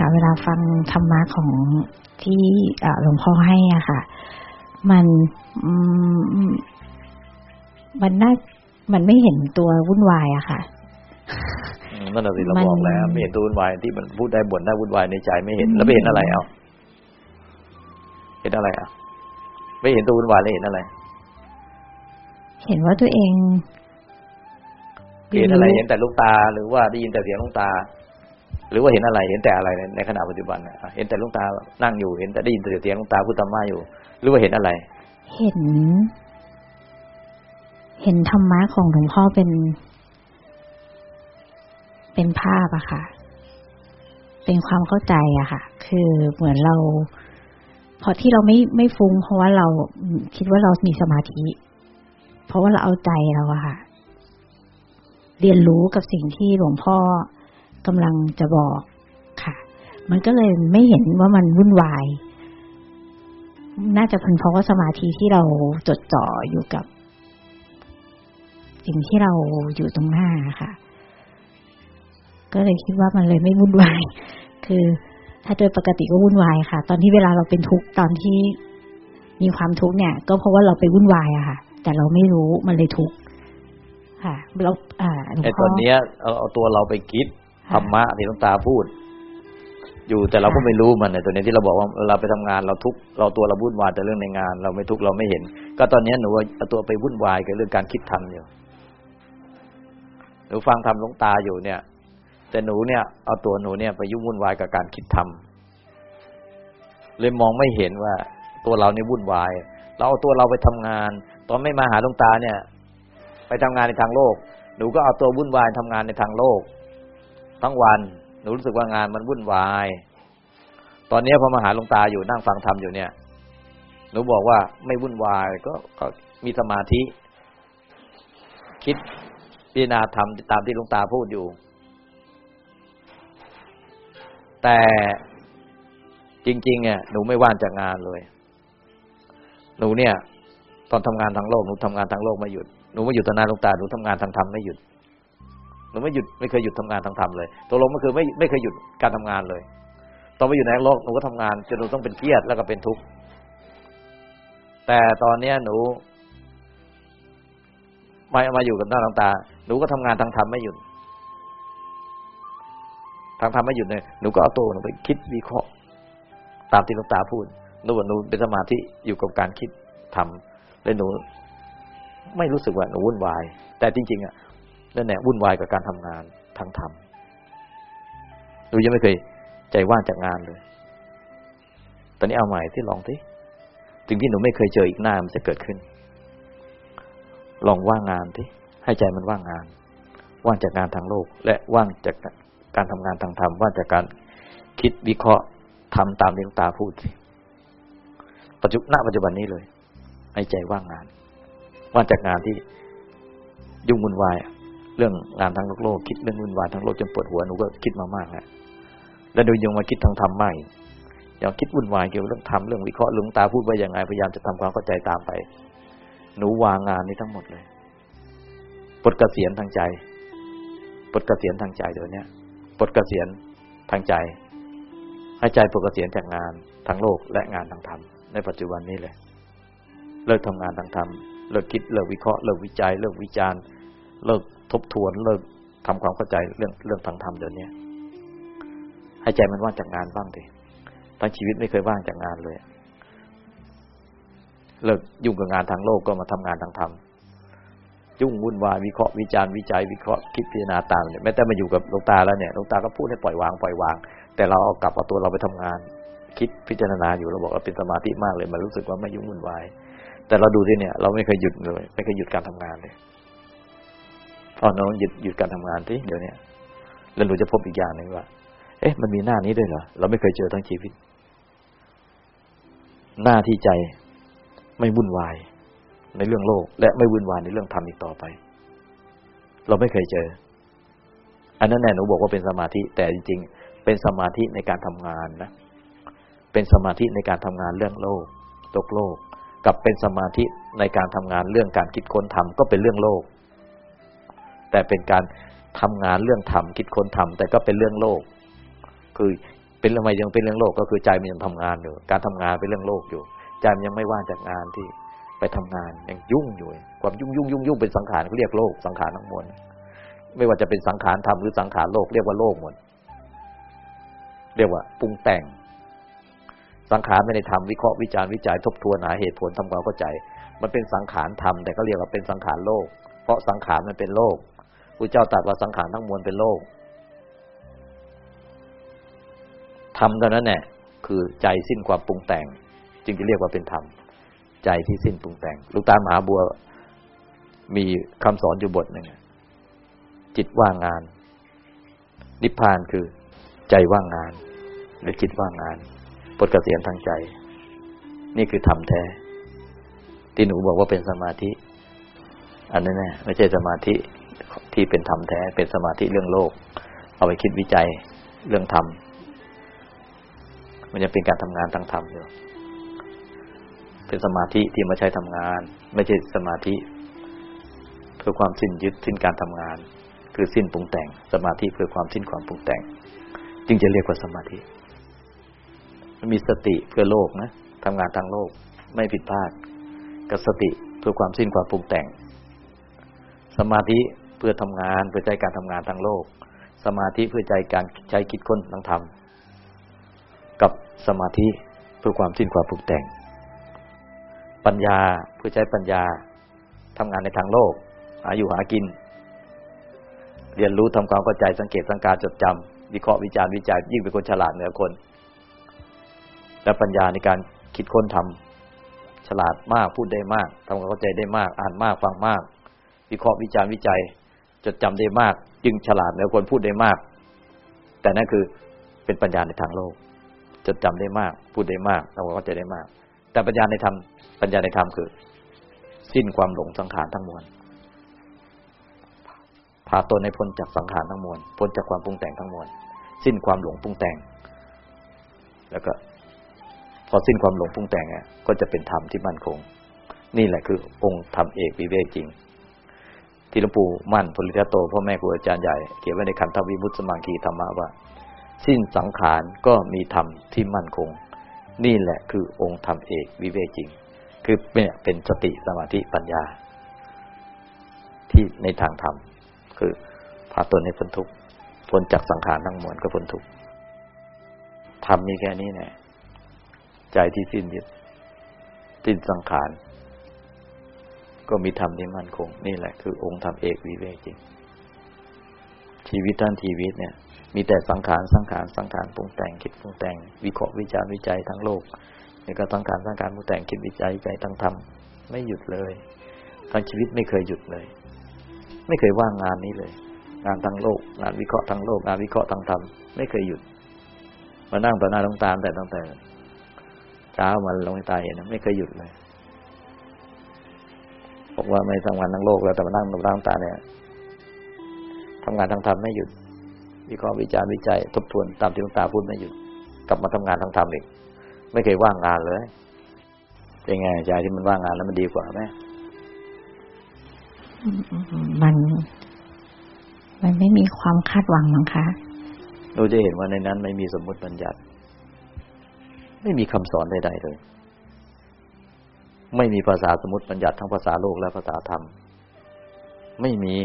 ค่ะ เวลาฟังธรรมะของที่หลวงพ่อให้อะค่ะ มันมันน่ามันไม่เห็นตัววุ่นวายอะค่ะนั่นแหละสิเราบอกแล้วไม่เห็นตัววุ่นวายที่มันพูดได้บ่นได้วุ่นวายในใจไม่เห็นแล้วไม่เห็นอะไรเอาเห็นอะไรอะ ไม่เห็นตัววุ่นวายเลยเห็นอะไร เห็นว่าตัวเองเห็นอะไรเห็นแต่ลูกตาหรือว่าได้ยินแต่เสียงลูกตา หรือว่าเห็นอะไรเห็นแต่อะไรในขณะปัจจุบันเห็นแต่ลูกตานั่งอยู่เห็นแต่ได้ยินเสียงลูกตาพูดธรรมะอยู่ หรือว่าเห็นอะไร เห็น เห็นธรรมะของหลวงพ่อเป็น เป็นภาพอะค่ะ เป็นความเข้าใจอะค่ะ คือเหมือนเราพอที่เราไม่ไม่ฟุ้งเพราะว่าเราคิดว่าเรามีสมาธิ เพราะว่าเราเอาใจเราอะค่ะ เรียนรู้กับสิ่งที่หลวงพ่อ กำลังจะบอกค่ะ มันก็เลยไม่เห็นว่ามันวุ่นวาย น่าจะเป็นเพราะว่าสมาธิที่เราจดจ่ออยู่กับ สิ่งที่เราอยู่ตรงหน้าค่ะ ก็เลยคิดว่ามันเลยไม่วุ่นวาย คือ ถ้าโดยปกติก็วุ่นวายค่ะ ตอนที่เวลาเราเป็นทุกข์ตอนที่มีความทุกข์เนี่ย ก็เพราะว่าเราไปวุ่นวายอะค่ะ แต่เราไม่รู้มันเลยทุกข์ค่ะเราอ่าไอ้ตอนเนี้ยเอาเอาตัวเราไปคิด ธรรมะที่หลวงตาพูด อยู่แต่เราก็ไม่รู้มันในตัวนี้ที่เราบอกว่าเราไปทำงานเราทุกเราตัวเราวุ่นวายแต่เรื่องในงาน เราไม่ทุกเราไม่เห็น ก็ตอนนี้หนูเอาตัวไปวุ่นวายกับเรื่องการคิดทำอยู่หนูฟังทำหลวงตาอยู่เนี่ย แต่หนูเนี่ยเอาตัวหนูเนี่ยไปยุ่งวุ่นวายกับการคิดทำเลยมองไม่เห็นว่าตัวเรานี่วุ่นวาย เราเอาตัวเราไปทำงาน ตอนไม่มาหาหลวงตาเนี่ย ไปทำงานในทางโลก หนูก็เอาตัววุ่นวายทำงานในทางโลก ทั้งวันหนูรู้สึกว่างานมันวุ่นวาย ตอนนี้พอมาหาหลวงตาอยู่นั่งฟังธรรมอยู่เนี่ย หนูบอกว่าไม่วุ่นวายก็ก็มีสมาธิ คิดพิจารณาธรรมตามที่หลวงตาพูดอยู่ แต่จริงๆเนี่ยหนูไม่ว่างจากงานเลย หนูเนี่ย ตอนทำงานทางโลกหนูทำงานทางโลกไม่หยุดหนูไม่หยุดตอนาลงตาหนูทำงานทางธรรมไม่หยุด หนูไม่หยุดไม่เคยหยุดทำงานทางธรรมเลยตัวลงก็คือไม่ไม่เคยหยุดการทำงานเลย ตอนไปอยู่ในโลกหนูก็ทำงานจนหนูต้องเป็นเครียดแล้วก็เป็นทุกข์แต่ตอนเนี้ยหนูมามาอยู่กับหน้าลงตา หนูก็ทำงานทางธรรมไม่หยุดทางธรรมไม่หยุดเลยหนูก็เอาตัวหนูไปคิดวิเคราะห์ตามที่หลวงตาพูดหนูหนูเป็นสมาธิอยู่กับการคิดทำแล้วหนู ไม่รู้สึกว่าหนูวุ่นวาย แต่จริง ๆ อะ นั่นแหละวุ่นวายกับการทำงานทางธรรมหนูยังไม่เคยใจว่างจากงานเลย ตอนนี้เอาใหม่ที่ลองที่ถึงที่หนูไม่เคยเจออีกหน้ามันจะเกิดขึ้น ลองว่างงานทีให้ใจมันว่างงาน ว่างจากงานทางโลก และว่างจากการทำงานทางธรรมว่างจากการคิดวิเคราะห์ทำตามที่ลวงตาพูดสิปัจจุบันปัจจุบันนี้เลยให้ใจว่างงาน ว่างจากงานที่ยุ่งวุ่นวาย เรื่องงานทางโลกโลกคิดเรื่องวุ่นวายทางโลกจนปวดหัวหนูก็คิดมามากแล้วแล้วโดยยังมาคิดทางธรรมใหม่อย่าคิดวุ่นวายเกี่ยวกับเรื่องธรรมเรื่องวิเคราะห์หลวงตาพูดว่าอย่างไงพยายามจะทำความเข้าใจตามไป หนูวางงานนี้ทั้งหมดเลยปลดเกษียณทางใจปลดเกษียณทางใจเดี๋ยวนี้ปลดเกษียณทางใจ ให้ใจปลดเกษียณจากงานทางโลกและงานทางธรรมในปัจจุบันนี้เลย เลิกทำงานทางธรรมเลิกคิดเลิกวิเคราะห์เลิกวิจัย เลิกวิจารณ์ เลิก ทบทวนเลิกทำความเข้าใจเรื่องเรื่องทางธรรมเดี๋ยวนี้ให้ใจมันว่างจากงานบ้างดิทั้งชีวิตไม่เคยว่างจากงานเลยเลิกยุ่งกับงานทางโลกก็มาทำงานทางธรรมยุ่งวุ่นวายวิเคราะห์วิจารณ์วิจัยวิเคราะห์คิดพิจารณาตามเนี่ยแม้แต่มาอยู่กับหลวงตาแล้วเนี่ยหลวงตาก็พูดให้ปล่อยวางปล่อยวาง แต่เราเอากลับเอาตัวเราไปทำงาน คิดพิจารณาอยู่เราบอกว่าเป็นสมาธิมากเลยมันรู้สึกว่าไม่ยุ่งวุ่นวายแต่เราดูที่เนี่ย เราไม่เคยหยุดเลย ไม่เคยหยุดการทำงานเลย พอน้องหยุดหยุดการทำงานที่เดี๋ยวนี้แล้วหนูจะพบอีกอย่างหนึ่งว่า เอ๊ะ มันมีหน้านี้ด้วยเหรอ เราไม่เคยเจอทั้งชีวิต หน้าที่ใจไม่วุ่นวายในเรื่องโลก และไม่วุ่นวายในเรื่องธรรมอีกต่อไป เราไม่เคยเจอ อันนั้นแน่หนูบอกว่าเป็นสมาธิ แต่จริงๆ เป็นสมาธิในการทำงานนะ เป็นสมาธิในการทำงานเรื่องโลกตกโลก กับเป็นสมาธิในการทำงานเรื่องการคิดค้นธรรมก็เป็นเรื่องโลก แต่เป็นการทำงานเรื่องธรรมคิดค้นธรรมแต่ก็เป็นเรื่องโลก คือเป็นทำไมยังเป็นเรื่องโลกก็คือใจมันยังทำงานอยู่ การทำงานเป็นเรื่องโลกอยู่ ใจมันยังไม่ว่างจากงานที่ไปทำงานยังยุ่งอยู่ ความยุ่งยุ่งยุ่งยุ่งเป็นสังขารเขาเรียกโลกสังขารทั้งมวลไม่ว่าจะเป็นสังขารธรรมหรือสังขารโลกเรียกว่าโลกหมดเรียกว่าปรุงแต่ง สังขารไม่ได้ทำวิเคราะห์วิจารณ์วิจัยทบทวนหาเหตุผลทำความเข้าใจ มันเป็นสังขารธรรมแต่ก็เรียกว่าเป็นสังขารโลก เพราะสังขารมันเป็นโลก พระเจ้าตรัสว่าสังขารทั้งมวลเป็นโลกธรรมเท่านั้นแหละคือใจสิ้นความปรุงแต่ง จึงจะเรียกว่าเป็นธรรม ใจที่สิ้นปรุงแต่งลูกตามหาบัว มีคำสอนอยู่บทหนึ่งจิตว่างงาน นิพพานคือใจว่างงาน หรือจิตว่างงานปลดเกษียณทางใจ นี่คือธรรมแท้ ที่หนูบอกว่าเป็นสมาธิ อันนั้นแน่ไม่ใช่สมาธิ ที่เป็นธรรมแท้เป็นสมาธิเรื่องโลก เอาไปคิดวิจัยเรื่องธรรมมันจะเป็นการทำงานทางธรรมอยู่เป็นสมาธิที่มาใช้ทำงาน ไม่ใช่สมาธิ เพื่อความสิ้นยึดสิ้นการทำงาน คือสิ้นปรุงแต่ง สมาธิเพื่อความสิ้นความปรุงแต่ง จึงจะเรียกว่าสมาธิมันมีสติเพื่อโลกนะทำงานทางโลกไม่ผิดพลาดกับสติเพื่อความสิ้นความปรุงแต่ง สมาธิ เพื่อทำงานเพื่อใจการทำงานทางโลก สมาธิเพื่อใจการใช้คิดค้นทางธรรมกับสมาธิเพื่อความสิ้นความปรุงแต่ง ปัญญาเพื่อใช้ปัญญาทำงานในทางโลก หาอยู่หากิน เรียนรู้ทำความเข้าใจสังเกตสังการจดจำวิเคราะห์วิจารณ์วิจัยยิ่งเป็นคนฉลาดเหนือคน และปัญญาในการคิดค้นทำฉลาดมากพูดได้มากทำความเข้าใจได้มาก อ่านมากฟังมาก วิเคราะห์วิจารณ์วิจัย จดจำได้มาก จึงฉลาดเหนือคนพูดได้มาก แต่นั่นคือเป็นปัญญาในทางโลก จดจำได้มาก พูดได้มากทำความเข้าใจได้มาก แต่ปัญญาในธรรมปัญญาในธรรมคือ สิ้นความหลงสังขารทั้งมวลพาตนในพ้นจากสังขารทั้งมวลพ้นจากความปรุงแต่งทั้งมวลสิ้นความหลงปรุงแต่ง แล้วก็พอสิ้นความหลงปรุงแต่งอะก็จะเป็นธรรมที่มั่นคง นี่แหละคือองค์ธรรมเอกวิเวกจริง ที่หลวงปู่มั่นผลิตโตพ่อแม่ครูอาจารย์ใหญ่เขียนไว้ในขันธวิมุตสมังคีธรรมะว่า สิ้นสังขารก็มีธรรมที่มั่นคง นี่แหละคือองค์ธรรมเอกวิเวจริง คือเนี่ยเป็นสติสมาธิปัญญา ที่ในทางธรรม คือพาตนให้พ้นทุกข์พ้นจากสังขารทั้งมวลก็พ้นทุกข์ธรรมมีแค่นี้แน่ใจที่สิ้นยึดสิ้นสังขาร ก็มีธรรมที่มั่นคง นี่แหละคือองค์ธรรมเอกวิเวกจริง ชีวิตท่านชีวิตเนี่ย มีแต่สังขารสังขารสังขารปรุงแต่งคิดปรุงแต่ง วิเคราะห์วิจารณ์วิจัยทั้งโลกนี่ก็สังขารสังขารปรุงแต่งคิดวิจัยวิจัยทั้งธรรมไม่หยุดเลยทั้งชีวิตไม่เคยหยุดเลย ไม่เคยว่างงานนี้เลย งานทางโลก งานวิเคราะห์ทางโลกงานวิเคราะห์ทางธรรมไม่เคยหยุดมานั่งต่อหน้าลงตาแต่ตั้งแต่เช้ามาลงตาเห็นไม่เคยหยุดเลย บอกว่าไม่ทำงานทางโลกแล้วแต่มานั่งต่อหน้าตาเนี่ยทำงานทางธรรมไม่หยุดวิเคราะห์วิจารณ์วิจัย ทบทวนตามที่หลวงตาพูดไม่หยุดกลับมาทำงานทางธรรมอีก ไม่เคยว่างงานเลยเป็นไงใจที่มันว่างงานแล้วมันดีกว่าไหมมัน มันไม่มีความคาดหวังมั้งคะเราจะเห็นว่าในนั้นไม่มีสมมติบัญญัติ ไม่มีคำสอนใดๆเลย ไม่มีภาษาสมมติบัญญัติทั้งภาษาโลกและภาษาธรรม ไม่มี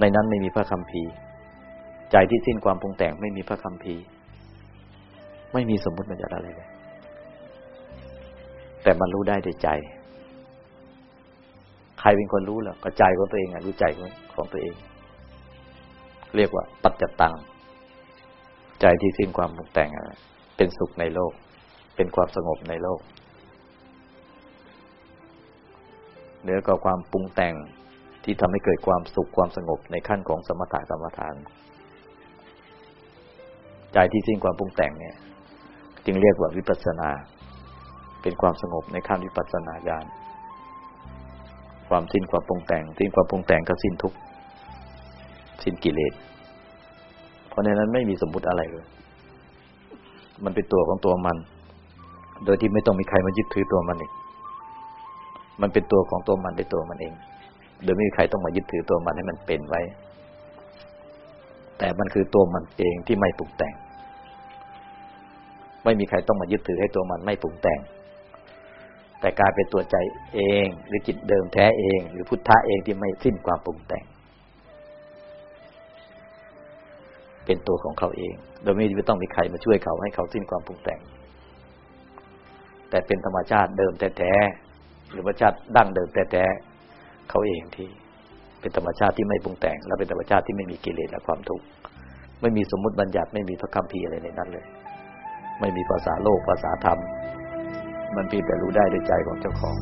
ในนั้นไม่มีพระคำพีใจที่สิ้นความปรุงแต่งไม่มีพระคำพีไม่มีสมมติบัญญัติอะไรเลย แต่มันรู้ได้ด้วยใจ ใครเป็นคนรู้ล่ะก็ใจของตัวเองอะรู้ใจของตัวเอง เรียกว่าปัจจตัง ใจที่สิ้นความปรุงแต่งอะเป็นสุขในโลก เป็นความสงบในโลก เหนือกว่าความปรุงแต่งที่ทำให้เกิดความสุขความสงบในขั้นของสมถะกรรมฐานใจที่สิ้นความปรุงแต่งเนี่ยจึงเรียกว่าวิปัสสนา เป็นความสงบในขั้นวิปัสสนาญาณความสิ้นความปรุงแต่ง สิ้นความปรุงแต่งก็สิ้นทุกสิ้นกิเลสเพราะในนั้นไม่มีสมมุติอะไรเลย มันเป็นตัวของตัวมัน โดยที่ไม่ต้องมีใครมายึดถือตัวมันเอง มันเป็นตัวของตัวมันในตัวมันเอง โดยไม่มีใครต้องมายึดถือตัวมันให้มันเป็นไว้ แต่มันคือตัวมันเองที่ไม่ปรุงแต่ง ไม่มีใครต้องมายึดถือให้ตัวมันไม่ปรุงแต่ง แต่กลายเป็นตัวใจเอง หรือจิตเดิมแท้เอง หรือพุทธะเองที่ไม่สิ้นความปรุงแต่ง เป็นตัวของเขาเอง โดยไม่ต้องมีใครมาช่วยเขาให้เขาสิ้นความปรุงแต่ง แต่เป็นธรรมชาติเดิมแท้ๆ ธรรมชาติดั้งเดิมแท้ๆเขาเองที่ เป็นธรรมชาติที่ไม่ปรุงแต่ง และเป็นธรรมชาติที่ไม่มีกิเลสและความทุกข์ไม่มีสมมติบัญญัติไม่มีพระคัมภีร์อะไรในนั้นเลย ไม่มีภาษาโลกภาษาธรรม มันเพียงแต่รู้ได้ด้วยใจของเจ้าของ